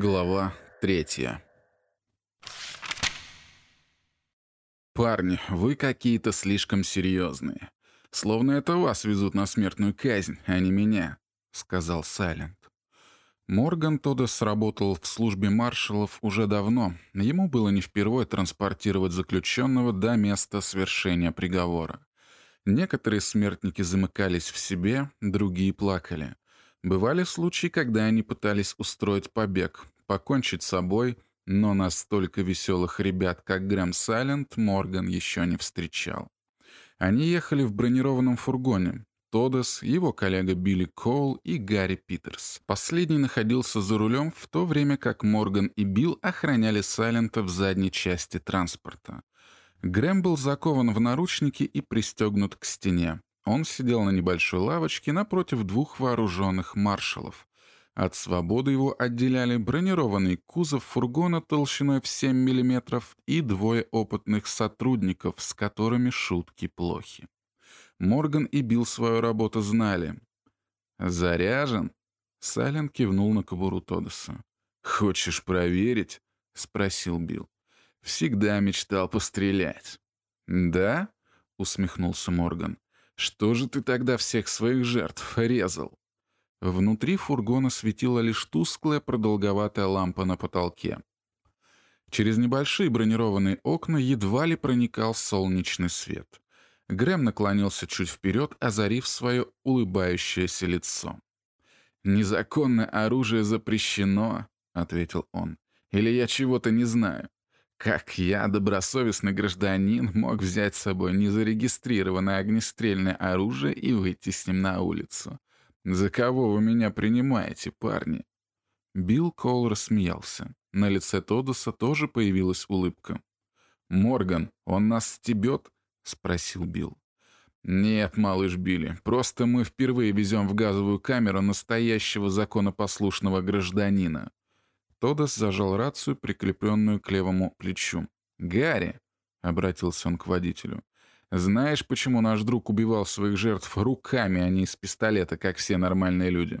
Глава третья. «Парни, вы какие-то слишком серьезные. Словно это вас везут на смертную казнь, а не меня», — сказал Сайлент. Морган Тодес работал в службе маршалов уже давно. Ему было не впервой транспортировать заключенного до места свершения приговора. Некоторые смертники замыкались в себе, другие плакали. Бывали случаи, когда они пытались устроить побег, покончить с собой, но настолько веселых ребят, как Грэм Сайленд, Морган еще не встречал. Они ехали в бронированном фургоне. Тодос, его коллега Билли Коул и Гарри Питерс. Последний находился за рулем, в то время как Морган и Билл охраняли Сайлента в задней части транспорта. Грэм был закован в наручники и пристегнут к стене. Он сидел на небольшой лавочке напротив двух вооруженных маршалов. От свободы его отделяли бронированный кузов фургона толщиной в 7 мм и двое опытных сотрудников, с которыми шутки плохи. Морган и Билл свою работу знали. «Заряжен?» Сайлент кивнул на кобуру Тодоса. «Хочешь проверить?» — спросил Билл. «Всегда мечтал пострелять». «Да?» — усмехнулся Морган. Что же ты тогда всех своих жертв резал? Внутри фургона светила лишь тусклая продолговатая лампа на потолке. Через небольшие бронированные окна едва ли проникал солнечный свет. Грэм наклонился чуть вперед, озарив свое улыбающееся лицо. «Незаконное оружие запрещено», — ответил он. «Или я чего-то не знаю. Как я, добросовестный гражданин, мог взять с собой незарегистрированное огнестрельное оружие и выйти с ним на улицу? За кого вы меня принимаете, парни?» Билл Коул рассмеялся. На лице Тодоса тоже появилась улыбка. «Морган, он нас стебет?» — спросил Билл. «Нет, малыш Билли, просто мы впервые везем в газовую камеру настоящего законопослушного гражданина. Тодос зажал рацию, прикрепленную к левому плечу. «Гарри!» — обратился он к водителю. «Знаешь, почему наш друг убивал своих жертв руками, а не из пистолета, как все нормальные люди?»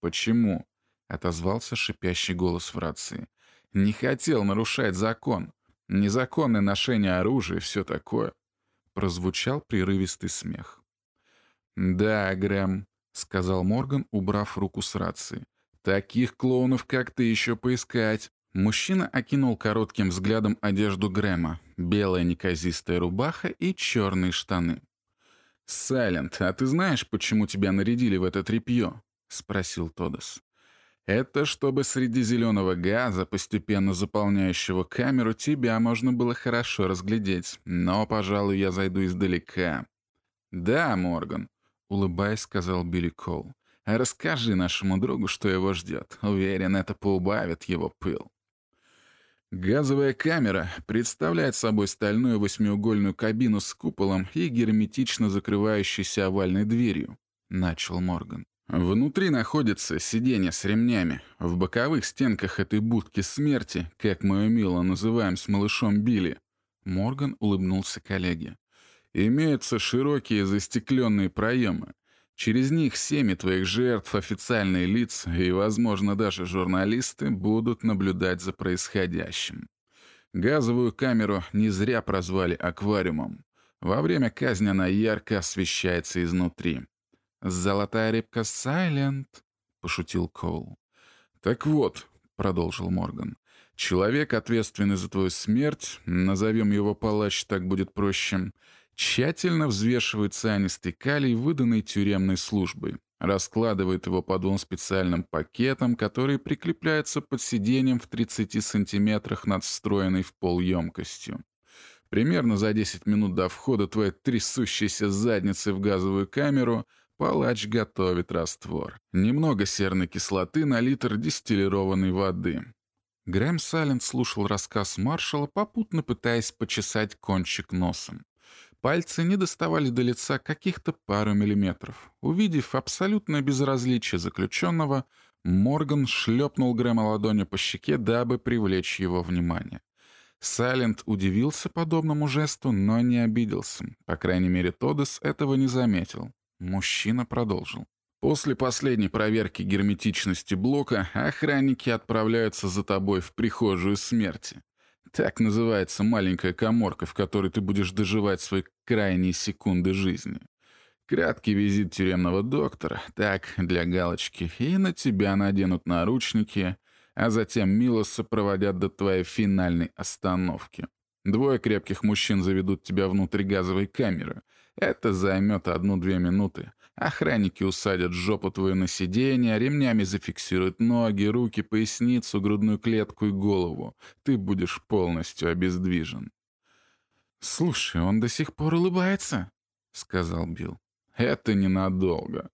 «Почему?» — отозвался шипящий голос в рации. «Не хотел нарушать закон. Незаконное ношение оружия и все такое». Прозвучал прерывистый смех. «Да, Грэм», — сказал Морган, убрав руку с рации. Таких клоунов, как ты, еще поискать. Мужчина окинул коротким взглядом одежду Грэма. Белая неказистая рубаха и черные штаны. «Сайлент, а ты знаешь, почему тебя нарядили в это тряпье?» — спросил Тодос. «Это чтобы среди зеленого газа, постепенно заполняющего камеру, тебя можно было хорошо разглядеть. Но, пожалуй, я зайду издалека». «Да, Морган», — улыбаясь, сказал Билли Коул. Расскажи нашему другу, что его ждет. Уверен, это поубавит его пыл. Газовая камера представляет собой стальную восьмиугольную кабину с куполом и герметично закрывающейся овальной дверью, начал Морган. Внутри находится сиденье с ремнями. В боковых стенках этой будки смерти, как мы ее мило называем с малышом Билли, Морган улыбнулся коллеге. Имеются широкие застекленные проемы. Через них семьи твоих жертв, официальные лица и, возможно, даже журналисты будут наблюдать за происходящим. Газовую камеру не зря прозвали аквариумом. Во время казни она ярко освещается изнутри. «Золотая рыбка Сайлент», — пошутил Коул. «Так вот», — продолжил Морган, — «человек, ответственный за твою смерть, назовем его палач, так будет проще, — Тщательно взвешивает цианистый калий, выданный тюремной службой. Раскладывает его по двум специальным пакетам, которые прикрепляются под сиденьем в 30 сантиметрах над встроенной в пол емкостью. Примерно за 10 минут до входа твоей трясущейся задницы в газовую камеру палач готовит раствор. Немного серной кислоты на литр дистиллированной воды. Грэм Салент слушал рассказ маршала, попутно пытаясь почесать кончик носом. Пальцы не доставали до лица каких-то пару миллиметров. Увидев абсолютное безразличие заключенного, Морган шлепнул Грэма ладонью по щеке, дабы привлечь его внимание. Сайлент удивился подобному жесту, но не обиделся. По крайней мере, Тодес этого не заметил. Мужчина продолжил. После последней проверки герметичности блока охранники отправляются за тобой в прихожую смерти. Так называется маленькая коморка, в которой ты будешь доживать свои крайние секунды жизни. Краткий визит тюремного доктора, так, для галочки, и на тебя наденут наручники, а затем мило сопроводят до твоей финальной остановки. Двое крепких мужчин заведут тебя внутрь газовой камеры. Это займет одну-две минуты. Охранники усадят жопу твою на сиденье, ремнями зафиксируют ноги, руки, поясницу, грудную клетку и голову. Ты будешь полностью обездвижен. «Слушай, он до сих пор улыбается», — сказал Билл. «Это ненадолго».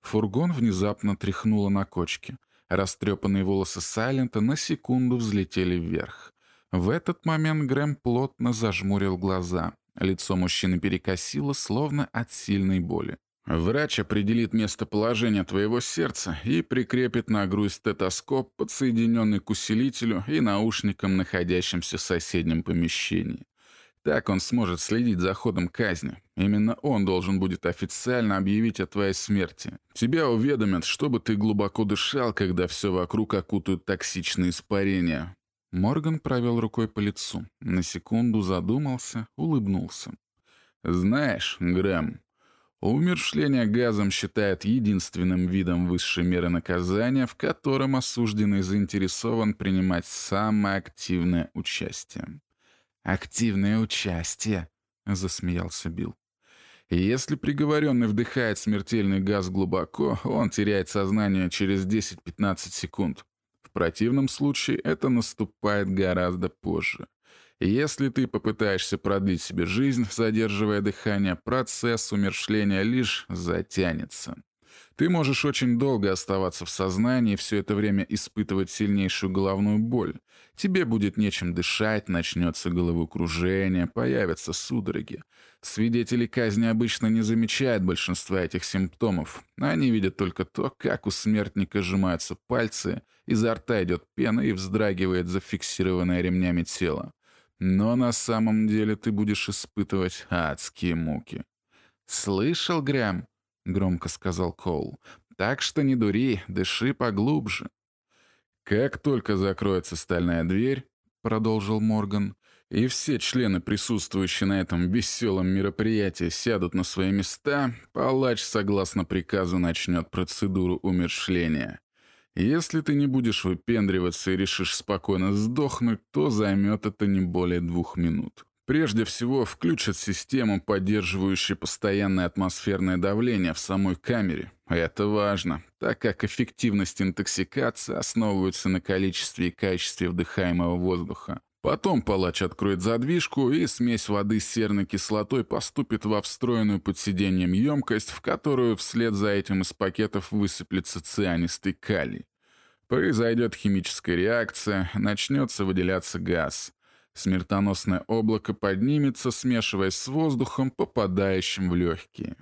Фургон внезапно тряхнуло на кочке. Растрепанные волосы Сайлента на секунду взлетели вверх. В этот момент Грэм плотно зажмурил глаза. Лицо мужчины перекосило, словно от сильной боли. Врач определит местоположение твоего сердца и прикрепит на грудь стетоскоп, подсоединенный к усилителю и наушникам, находящимся в соседнем помещении. Так он сможет следить за ходом казни. Именно он должен будет официально объявить о твоей смерти. Тебя уведомят, чтобы ты глубоко дышал, когда все вокруг окутают токсичные испарения. Морган провел рукой по лицу. На секунду задумался, улыбнулся. «Знаешь, Грэм, Умершление газом считают единственным видом высшей меры наказания, в котором осужденный заинтересован принимать самое активное участие. «Активное участие», — засмеялся Билл. «Если приговоренный вдыхает смертельный газ глубоко, он теряет сознание через 10-15 секунд. В противном случае это наступает гораздо позже. Если ты попытаешься продлить себе жизнь, задерживая дыхание, процесс умершления лишь затянется. Ты можешь очень долго оставаться в сознании и все это время испытывать сильнейшую головную боль. Тебе будет нечем дышать, начнется головокружение, появятся судороги. Свидетели казни обычно не замечают большинства этих симптомов. Они видят только то, как у смертника сжимаются пальцы, изо рта идет пена и вздрагивает зафиксированное ремнями тело. Но на самом деле ты будешь испытывать адские муки. «Слышал, Грэм?» — громко сказал Коул. «Так что не дури, дыши поглубже». «Как только закроется стальная дверь», — продолжил Морган, «и все члены, присутствующие на этом веселом мероприятии, сядут на свои места, палач, согласно приказу, начнет процедуру умершления. Если ты не будешь выпендриваться и решишь спокойно сдохнуть, то займет это не более двух минут. Прежде всего, включат систему, поддерживающую постоянное атмосферное давление в самой камере. Это важно, так как эффективность интоксикации основывается на количестве и качестве вдыхаемого воздуха. Потом палач откроет задвижку, и смесь воды с серной кислотой поступит во встроенную под сиденьем емкость, в которую вслед за этим из пакетов высыплется цианистый калий. Произойдет химическая реакция, начнется выделяться газ. Смертоносное облако поднимется, смешиваясь с воздухом, попадающим в легкие.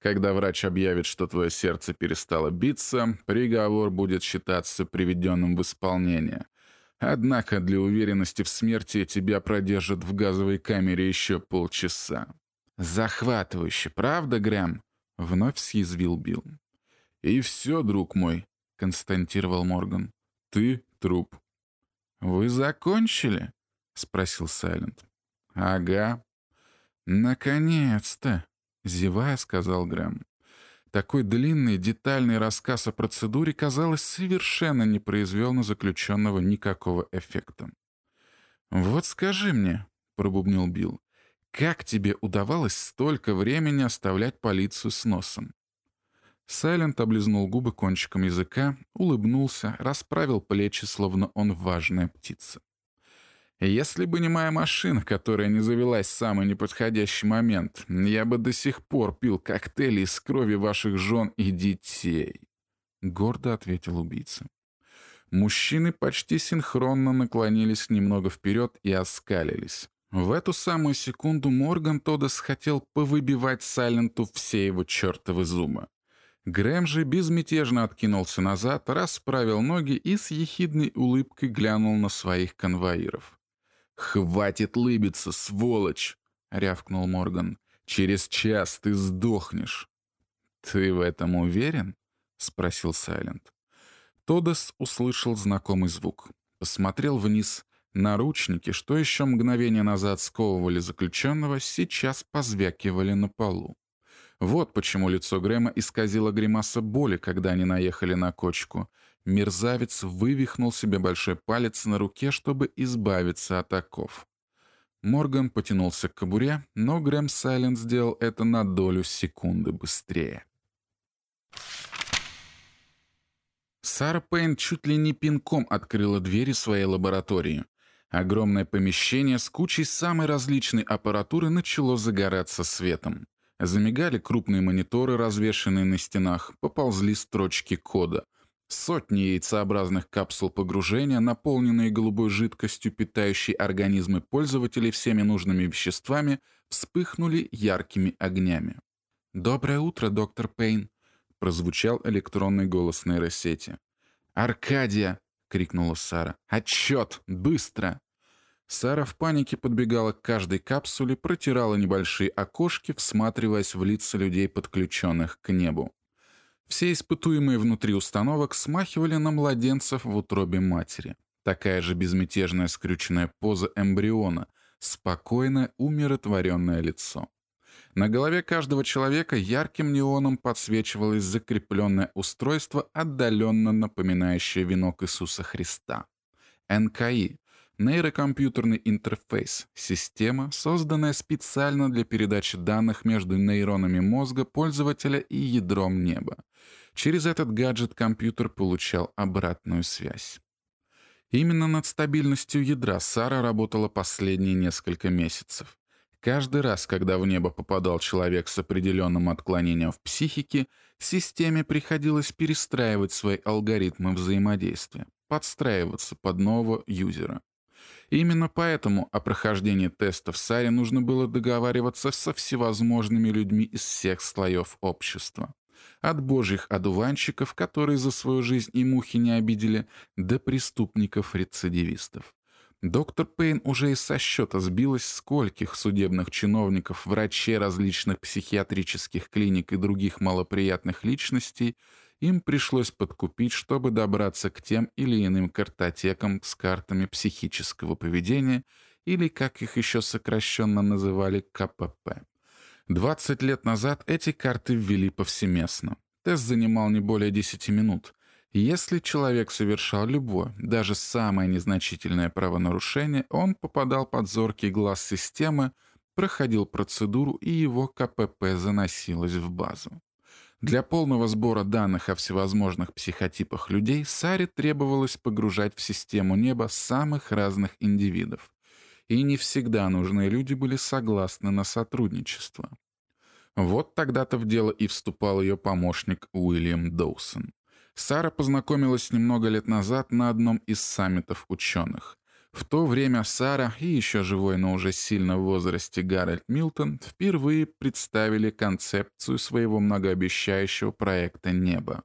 Когда врач объявит, что твое сердце перестало биться, приговор будет считаться приведенным в исполнение — Однако для уверенности в смерти тебя продержат в газовой камере еще полчаса. Захватывающе, правда, Грэм? Вновь съязвил Билл. И все, друг мой, константировал Морган. Ты труп. Вы закончили? спросил Сайлент. Ага. Наконец-то, зевая, сказал Грэм. Такой длинный, детальный рассказ о процедуре, казалось, совершенно не произвел на заключенного никакого эффекта. «Вот скажи мне», — пробубнил Билл, — «как тебе удавалось столько времени оставлять полицию с носом?» Сайлент облизнул губы кончиком языка, улыбнулся, расправил плечи, словно он важная птица. Если бы не моя машина, которая не завелась в самый неподходящий момент, я бы до сих пор пил коктейли из крови ваших жен и детей», — гордо ответил убийца. Мужчины почти синхронно наклонились немного вперед и оскалились. В эту самую секунду Морган Тодос хотел повыбивать Сайленту все его чертовы зубы. Грэм же безмятежно откинулся назад, расправил ноги и с ехидной улыбкой глянул на своих конвоиров. «Хватит лыбиться, сволочь!» — рявкнул Морган. «Через час ты сдохнешь». «Ты в этом уверен?» спросил Сайленд. Тодос услышал знакомый звук. Посмотрел вниз. Наручники, что еще мгновение назад сковывали заключенного, сейчас позвякивали на полу. Вот почему лицо Грэма исказило гримаса боли, когда они наехали на кочку. Мерзавец вывихнул себе большой палец на руке, чтобы избавиться от оков. Морган потянулся к кобуре, но Грэм Сайленд сделал это на долю секунды быстрее. Сара Пейн чуть ли не пинком открыла двери своей лаборатории. Огромное помещение с кучей самой различной аппаратуры начало загораться светом. Замигали крупные мониторы, развешанные на стенах, поползли строчки кода. Сотни яйцеобразных капсул погружения, наполненные голубой жидкостью, питающей организмы пользователей всеми нужными веществами, вспыхнули яркими огнями. «Доброе утро, доктор Пейн», прозвучал электронный голос нейросети. «Аркадия!» — крикнула Сара. «Отчет! Быстро!» Сара в панике подбегала к каждой капсуле, протирала небольшие окошки, всматриваясь в лица людей, подключенных к небу. Все испытуемые внутри установок смахивали на младенцев в утробе матери. Такая же безмятежная скрюченная поза эмбриона, спокойное, умиротворенное лицо. На голове каждого человека ярким неоном подсвечивалось закрепленное устройство, отдаленно напоминающее венок Иисуса Христа. НКИ — нейрокомпьютерный интерфейс, система, созданная специально для передачи данных между нейронами мозга пользователя и ядром неба. Через этот гаджет компьютер получал обратную связь. Именно над стабильностью ядра Сара работала последние несколько месяцев. Каждый раз, когда в небо попадал человек с определенным отклонением в психике, системе приходилось перестраивать свои алгоритмы взаимодействия, подстраиваться под нового юзера. Именно поэтому о прохождении тестов Саре нужно было договариваться со всевозможными людьми из всех слоев общества. От божьих одуванчиков, которые за свою жизнь и мухи не обидели, до преступников-рецидивистов. Доктор Пейн уже и со счета сбилась, скольких судебных чиновников, врачей различных психиатрических клиник и других малоприятных личностей им пришлось подкупить, чтобы добраться к тем или иным картотекам с картами психического поведения или, как их еще сокращенно называли, КПП. 20 лет назад эти карты ввели повсеместно. Тест занимал не более 10 минут. Если человек совершал любое, даже самое незначительное правонарушение, он попадал под зоркий глаз системы, проходил процедуру и его КПП заносилось в базу. Для полного сбора данных о всевозможных психотипах людей Саре требовалось погружать в систему неба самых разных индивидов. И не всегда нужные люди были согласны на сотрудничество. Вот тогда-то в дело и вступал ее помощник Уильям Доусон. Сара познакомилась с ним много лет назад на одном из саммитов ученых. В то время Сара и еще живой, но уже сильно в возрасте Гарольд Милтон впервые представили концепцию своего многообещающего проекта «Небо».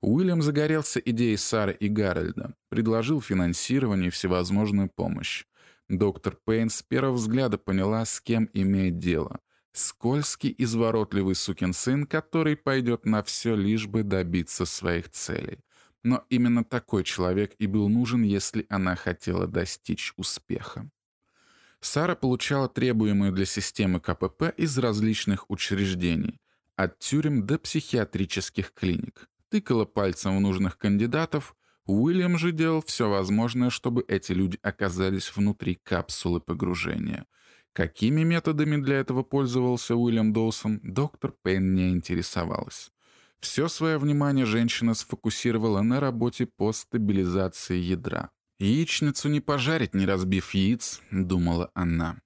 Уильям загорелся идеей Сары и Гарольда, предложил финансирование и всевозможную помощь. Доктор Пейн с первого взгляда поняла, с кем имеет дело. Скользкий, изворотливый сукин сын, который пойдет на все, лишь бы добиться своих целей. Но именно такой человек и был нужен, если она хотела достичь успеха. Сара получала требуемые для системы КПП из различных учреждений, от тюрем до психиатрических клиник. Тыкала пальцем в нужных кандидатов, Уильям же делал все возможное, чтобы эти люди оказались внутри капсулы погружения — Какими методами для этого пользовался Уильям Доусон, доктор Пейн не интересовалась. Все свое внимание женщина сфокусировала на работе по стабилизации ядра. «Яичницу не пожарить, не разбив яиц», — думала она.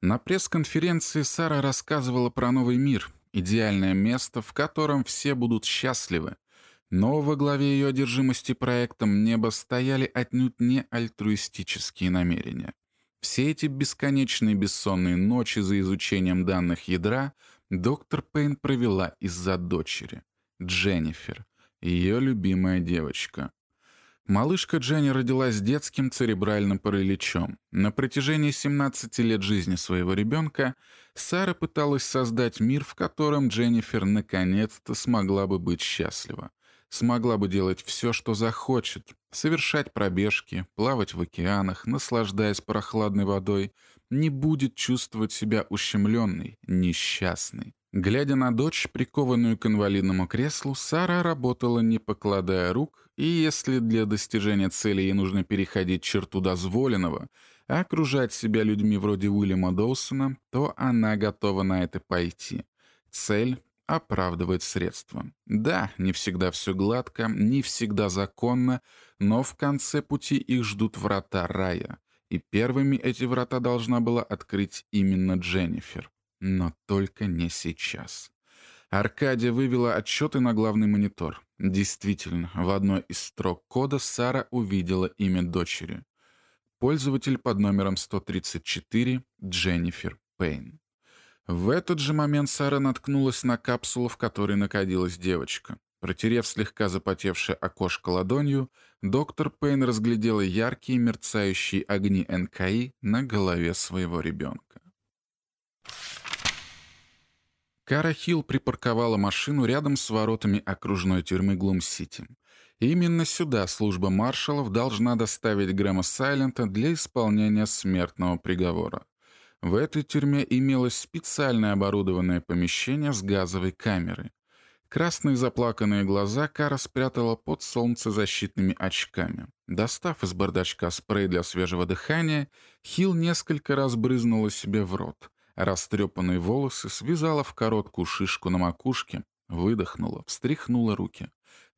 На пресс-конференции Сара рассказывала про новый мир, идеальное место, в котором все будут счастливы. Но во главе ее одержимости проектом «Небо» стояли отнюдь не альтруистические намерения. Все эти бесконечные бессонные ночи за изучением данных ядра доктор Пейн провела из-за дочери, Дженнифер, ее любимая девочка. Малышка Дженни родилась с детским церебральным параличом. На протяжении 17 лет жизни своего ребенка Сара пыталась создать мир, в котором Дженнифер наконец-то смогла бы быть счастлива. Смогла бы делать все, что захочет, совершать пробежки, плавать в океанах, наслаждаясь прохладной водой, не будет чувствовать себя ущемленной, несчастной. Глядя на дочь, прикованную к инвалидному креслу, Сара работала не покладая рук, и если для достижения цели ей нужно переходить черту дозволенного, а окружать себя людьми вроде Уильяма Доусона, то она готова на это пойти. Цель оправдывает средства. Да, не всегда все гладко, не всегда законно, но в конце пути их ждут врата рая. И первыми эти врата должна была открыть именно Дженнифер. Но только не сейчас. Аркадия вывела отчеты на главный монитор. Действительно, в одной из строк кода Сара увидела имя дочери. Пользователь под номером 134 Дженнифер Пейн. В этот же момент Сара наткнулась на капсулу, в которой находилась девочка. Протерев слегка запотевшее окошко ладонью, доктор Пейн разглядела яркие мерцающие огни НКИ на голове своего ребенка. Кара Хилл припарковала машину рядом с воротами окружной тюрьмы Глум-Сити. Именно сюда служба маршалов должна доставить Грэма Сайлента для исполнения смертного приговора. В этой тюрьме имелось специально оборудованное помещение с газовой камерой. Красные заплаканные глаза Кара спрятала под солнцезащитными очками. Достав из бардачка спрей для свежего дыхания, Хилл несколько раз брызнула себе в рот. Растрепанные волосы связала в короткую шишку на макушке, выдохнула, встряхнула руки.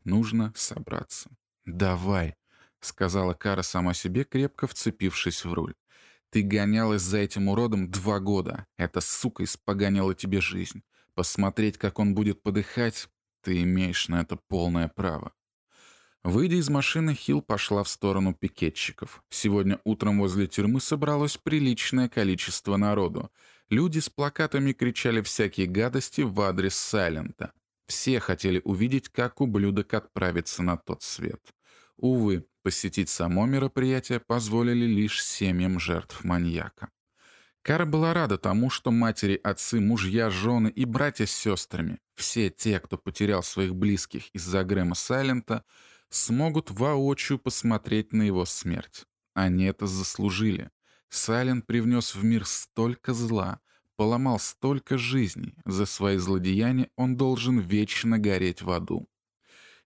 Нужно собраться. «Давай», — сказала Кара сама себе, крепко вцепившись в руль. «Ты гонялась за этим уродом два года. Эта сука испоганила тебе жизнь. Посмотреть, как он будет подыхать, ты имеешь на это полное право». Выйдя из машины, Хилл пошла в сторону пикетчиков. Сегодня утром возле тюрьмы собралось приличное количество народу. Люди с плакатами кричали всякие гадости в адрес Сайлента. Все хотели увидеть, как ублюдок отправится на тот свет. Увы, посетить само мероприятие позволили лишь семьям жертв маньяка. Кара была рада тому, что матери, отцы, мужья, жены и братья с сестрами, все те, кто потерял своих близких из-за Грэма Сайлента, смогут воочию посмотреть на его смерть. Они это заслужили. Сайлент привнес в мир столько зла, поломал столько жизней. За свои злодеяния он должен вечно гореть в аду.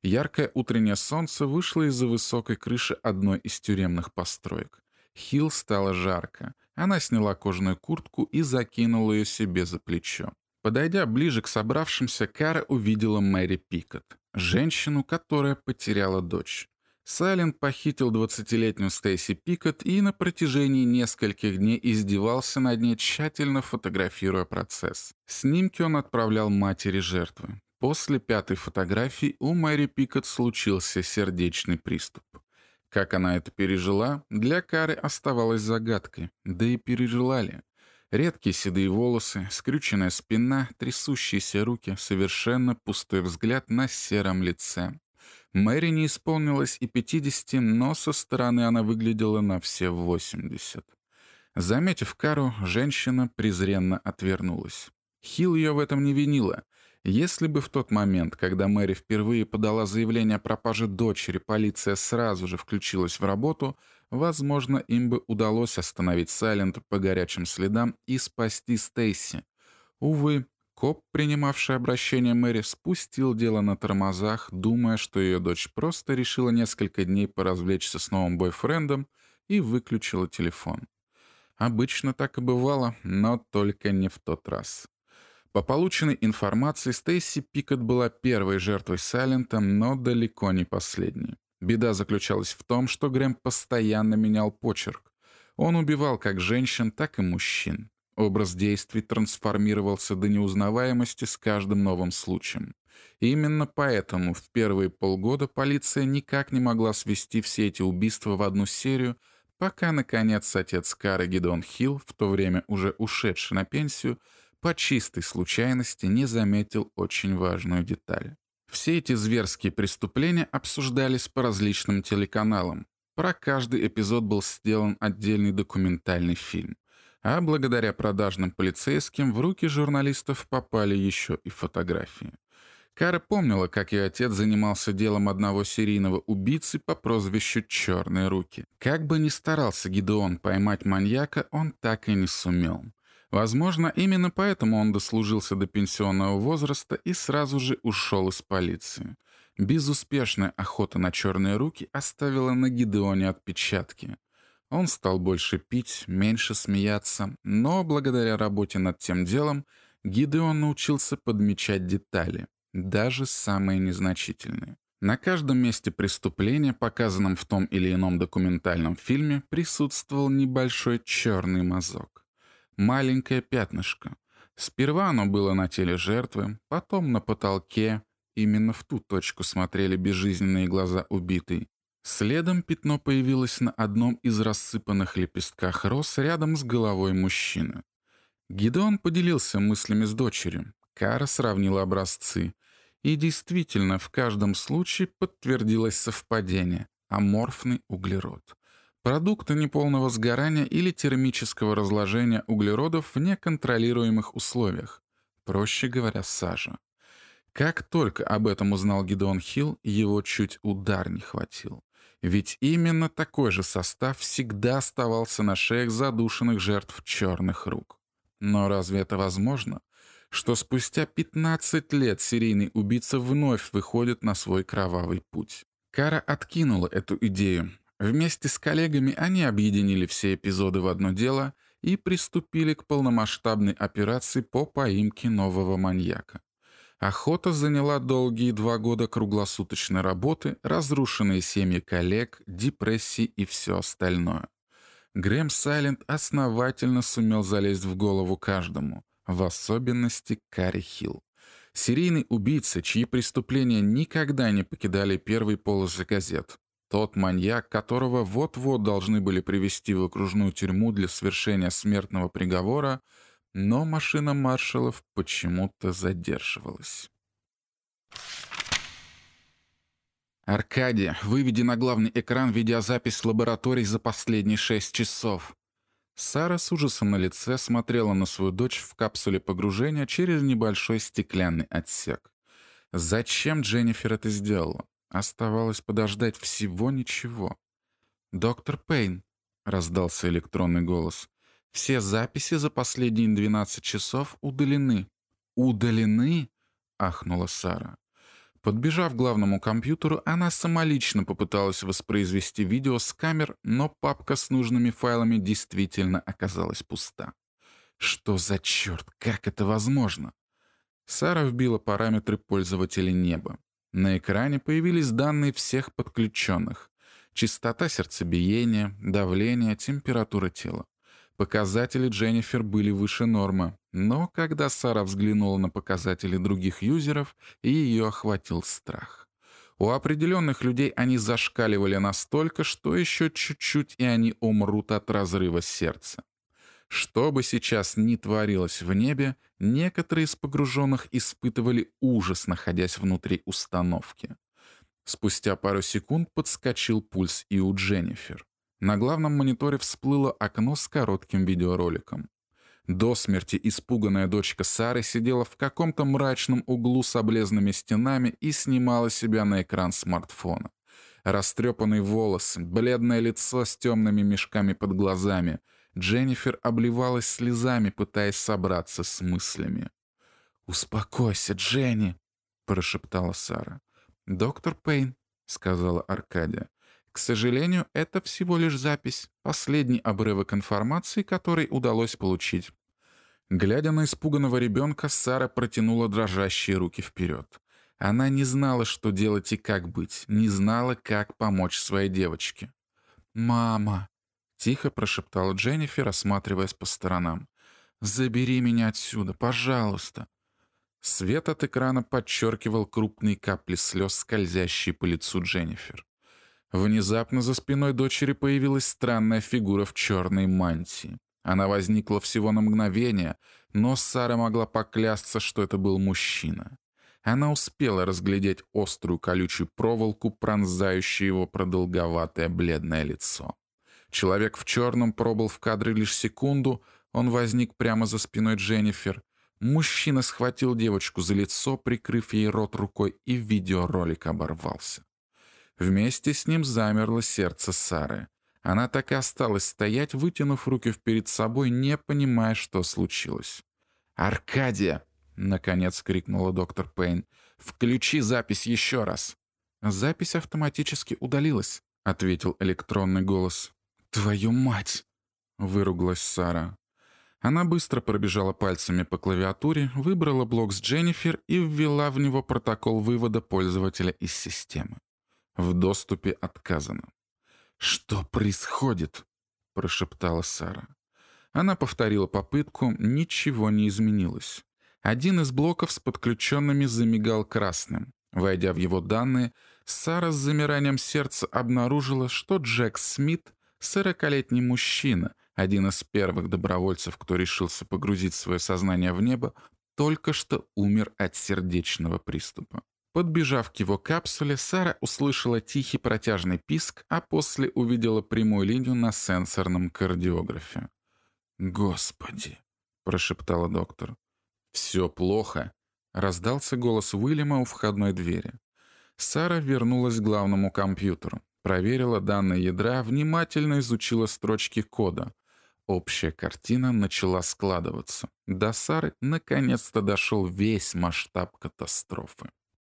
Яркое утреннее солнце вышло из-за высокой крыши одной из тюремных построек. Хилл стало жарко. Она сняла кожаную куртку и закинула ее себе за плечо. Подойдя ближе к собравшимся, Кара увидела Мэри Пикот, женщину, которая потеряла дочь. Сайлент похитил 20-летнюю Стейси Пикот и на протяжении нескольких дней издевался над ней, тщательно фотографируя процесс. Снимки он отправлял матери жертвы. После пятой фотографии у Мэри Пикот случился сердечный приступ. Как она это пережила, для Кары оставалось загадкой, да и пережила ли. Редкие седые волосы, скрюченная спина, трясущиеся руки, совершенно пустой взгляд на сером лице. Мэри не исполнилось и 50, но со стороны она выглядела на все 80. Заметив Кару, женщина презренно отвернулась. Хилл ее в этом не винила. Если бы в тот момент, когда Мэри впервые подала заявление о пропаже дочери, полиция сразу же включилась в работу, возможно, им бы удалось остановить Сайлент по горячим следам и спасти Стейси. Увы, Коп, принимавший обращение Мэри, спустил дело на тормозах, думая, что ее дочь просто решила несколько дней поразвлечься с новым бойфрендом и выключила телефон. Обычно так и бывало, но только не в тот раз. По полученной информации, Стейси Пикет была первой жертвой Сайлента, но далеко не последней. Беда заключалась в том, что Грэм постоянно менял почерк. Он убивал как женщин, так и мужчин. Образ действий трансформировался до неузнаваемости с каждым новым случаем. И именно поэтому в первые полгода полиция никак не могла свести все эти убийства в одну серию, пока, наконец, отец Кары Гидон Хилл, в то время уже ушедший на пенсию, по чистой случайности не заметил очень важную деталь. Все эти зверские преступления обсуждались по различным телеканалам. Про каждый эпизод был сделан отдельный документальный фильм — а благодаря продажным полицейским в руки журналистов попали еще и фотографии. Кара помнила, как ее отец занимался делом одного серийного убийцы по прозвищу «Черные руки». Как бы ни старался Гидеон поймать маньяка, он так и не сумел. Возможно, именно поэтому он дослужился до пенсионного возраста и сразу же ушел из полиции. Безуспешная охота на черные руки оставила на Гидеоне отпечатки. Он стал больше пить, меньше смеяться, но благодаря работе над тем делом Гидеон научился подмечать детали даже самые незначительные. На каждом месте преступления, показанном в том или ином документальном фильме, присутствовал небольшой черный мазок. Маленькое пятнышко. Сперва оно было на теле жертвы, потом на потолке. Именно в ту точку смотрели безжизненные глаза убитой. Следом пятно появилось на одном из рассыпанных лепестках роз рядом с головой мужчины. Гидеон поделился мыслями с дочерью. Кара сравнила образцы. И действительно, в каждом случае подтвердилось совпадение — аморфный углерод. Продукты неполного сгорания или термического разложения углеродов в неконтролируемых условиях. Проще говоря, сажа. Как только об этом узнал Гидеон Хилл, его чуть удар не хватил. Ведь именно такой же состав всегда оставался на шеях задушенных жертв черных рук. Но разве это возможно? что спустя 15 лет серийный убийца вновь выходит на свой кровавый путь. Кара откинула эту идею. Вместе с коллегами они объединили все эпизоды в одно дело и приступили к полномасштабной операции по поимке нового маньяка. Охота заняла долгие два года круглосуточной работы, разрушенные семьи коллег, депрессии и все остальное. Грэм Сайленд основательно сумел залезть в голову каждому в особенности Кари Хилл. Серийный убийца, чьи преступления никогда не покидали первой полосы газет. Тот маньяк, которого вот-вот должны были привести в окружную тюрьму для свершения смертного приговора, но машина маршалов почему-то задерживалась. «Аркадия, выведи на главный экран видеозапись лабораторий за последние шесть часов», Сара с ужасом на лице смотрела на свою дочь в капсуле погружения через небольшой стеклянный отсек. Зачем Дженнифер это сделала? Оставалось подождать всего ничего. «Доктор Пейн», — раздался электронный голос, — «все записи за последние 12 часов удалены». «Удалены?» — ахнула Сара. Подбежав к главному компьютеру, она самолично попыталась воспроизвести видео с камер, но папка с нужными файлами действительно оказалась пуста. Что за черт? Как это возможно? Сара вбила параметры пользователя неба. На экране появились данные всех подключенных. Частота сердцебиения, давление, температура тела. Показатели Дженнифер были выше нормы, но когда Сара взглянула на показатели других юзеров, ее охватил страх. У определенных людей они зашкаливали настолько, что еще чуть-чуть, и они умрут от разрыва сердца. Что бы сейчас ни творилось в небе, некоторые из погруженных испытывали ужас, находясь внутри установки. Спустя пару секунд подскочил пульс и у Дженнифер. На главном мониторе всплыло окно с коротким видеороликом. До смерти испуганная дочка Сары сидела в каком-то мрачном углу с облезными стенами и снимала себя на экран смартфона. Растрепанный волос, бледное лицо с темными мешками под глазами. Дженнифер обливалась слезами, пытаясь собраться с мыслями. «Успокойся, Дженни!» — прошептала Сара. «Доктор Пейн», — сказала Аркадия. К сожалению, это всего лишь запись, последний обрывок информации, который удалось получить. Глядя на испуганного ребенка, Сара протянула дрожащие руки вперед. Она не знала, что делать и как быть, не знала, как помочь своей девочке. «Мама!» — тихо прошептала Дженнифер, осматриваясь по сторонам. «Забери меня отсюда, пожалуйста!» Свет от экрана подчеркивал крупные капли слез, скользящие по лицу Дженнифер. Внезапно за спиной дочери появилась странная фигура в черной мантии. Она возникла всего на мгновение, но Сара могла поклясться, что это был мужчина. Она успела разглядеть острую колючую проволоку, пронзающую его продолговатое бледное лицо. Человек в черном пробыл в кадре лишь секунду, он возник прямо за спиной Дженнифер. Мужчина схватил девочку за лицо, прикрыв ей рот рукой, и видеоролик оборвался. Вместе с ним замерло сердце Сары. Она так и осталась стоять, вытянув руки перед собой, не понимая, что случилось. «Аркадия!» — наконец крикнула доктор Пейн. «Включи запись еще раз!» «Запись автоматически удалилась», — ответил электронный голос. «Твою мать!» — выругалась Сара. Она быстро пробежала пальцами по клавиатуре, выбрала блок с Дженнифер и ввела в него протокол вывода пользователя из системы. В доступе отказано. «Что происходит?» — прошептала Сара. Она повторила попытку, ничего не изменилось. Один из блоков с подключенными замигал красным. Войдя в его данные, Сара с замиранием сердца обнаружила, что Джек Смит — сорокалетний мужчина, один из первых добровольцев, кто решился погрузить свое сознание в небо, только что умер от сердечного приступа. Подбежав к его капсуле, Сара услышала тихий протяжный писк, а после увидела прямую линию на сенсорном кардиографе. «Господи!» — прошептала доктор. «Все плохо!» — раздался голос Уильяма у входной двери. Сара вернулась к главному компьютеру, проверила данные ядра, внимательно изучила строчки кода. Общая картина начала складываться. До Сары наконец-то дошел весь масштаб катастрофы.